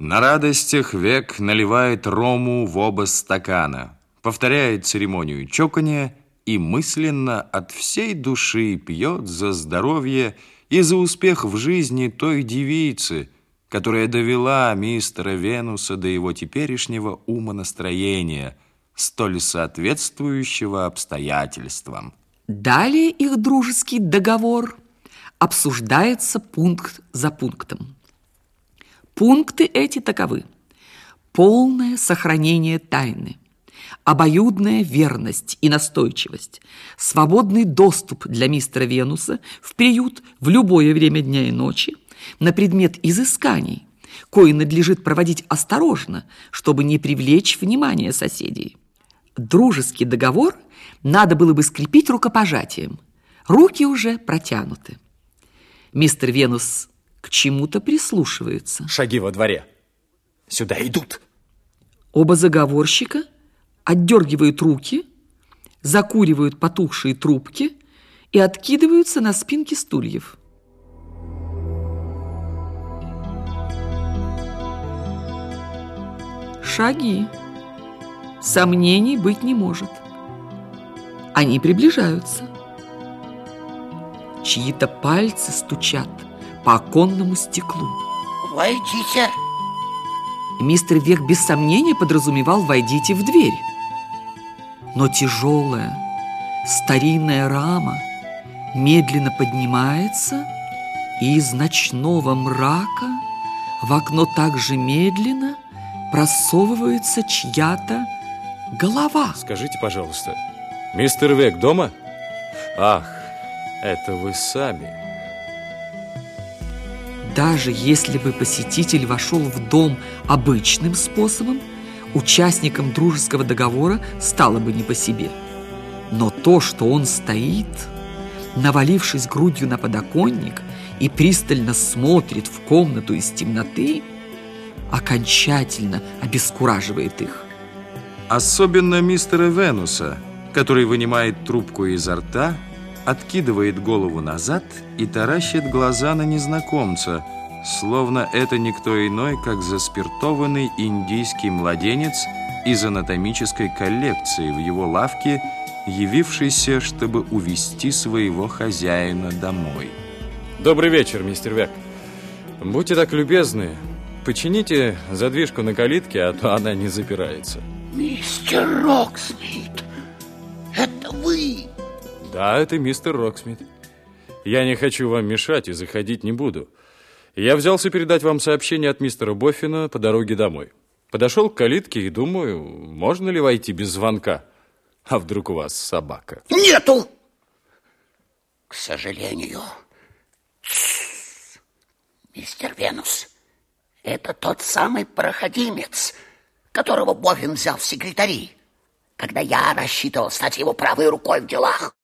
На радостях век наливает рому в оба стакана, повторяет церемонию чокания и мысленно от всей души пьет за здоровье и за успех в жизни той девицы, которая довела мистера Венуса до его теперешнего умонастроения, столь соответствующего обстоятельствам. Далее их дружеский договор обсуждается пункт за пунктом. Пункты эти таковы. Полное сохранение тайны, обоюдная верность и настойчивость, свободный доступ для мистера Венуса в приют в любое время дня и ночи на предмет изысканий, кои надлежит проводить осторожно, чтобы не привлечь внимание соседей. Дружеский договор надо было бы скрепить рукопожатием. Руки уже протянуты. Мистер Венус к чему-то прислушиваются. Шаги во дворе. Сюда идут. Оба заговорщика отдергивают руки, закуривают потухшие трубки и откидываются на спинки стульев. Шаги. Сомнений быть не может. Они приближаются. Чьи-то пальцы стучат – по оконному стеклу. Войдите. Мистер Век без сомнения подразумевал «войдите в дверь». Но тяжелая, старинная рама медленно поднимается, и из ночного мрака в окно также медленно просовывается чья-то голова. Скажите, пожалуйста, мистер Век дома? Ах, это вы сами. Даже если бы посетитель вошел в дом обычным способом, участникам дружеского договора стало бы не по себе. Но то, что он стоит, навалившись грудью на подоконник и пристально смотрит в комнату из темноты, окончательно обескураживает их. Особенно мистера Венуса, который вынимает трубку изо рта откидывает голову назад и таращит глаза на незнакомца, словно это никто иной, как заспиртованный индийский младенец из анатомической коллекции в его лавке, явившийся, чтобы увести своего хозяина домой. Добрый вечер, мистер Вегг. Будьте так любезны, почините задвижку на калитке, а то она не запирается. Мистер Роксмит, это вы? Да, это мистер Роксмит. Я не хочу вам мешать и заходить не буду. Я взялся передать вам сообщение от мистера Боффина по дороге домой. Подошел к калитке и думаю, можно ли войти без звонка? А вдруг у вас собака? Нету! К сожалению. Мистер Венус, это тот самый проходимец, которого Боффин взял в секретари, когда я рассчитывал стать его правой рукой в делах.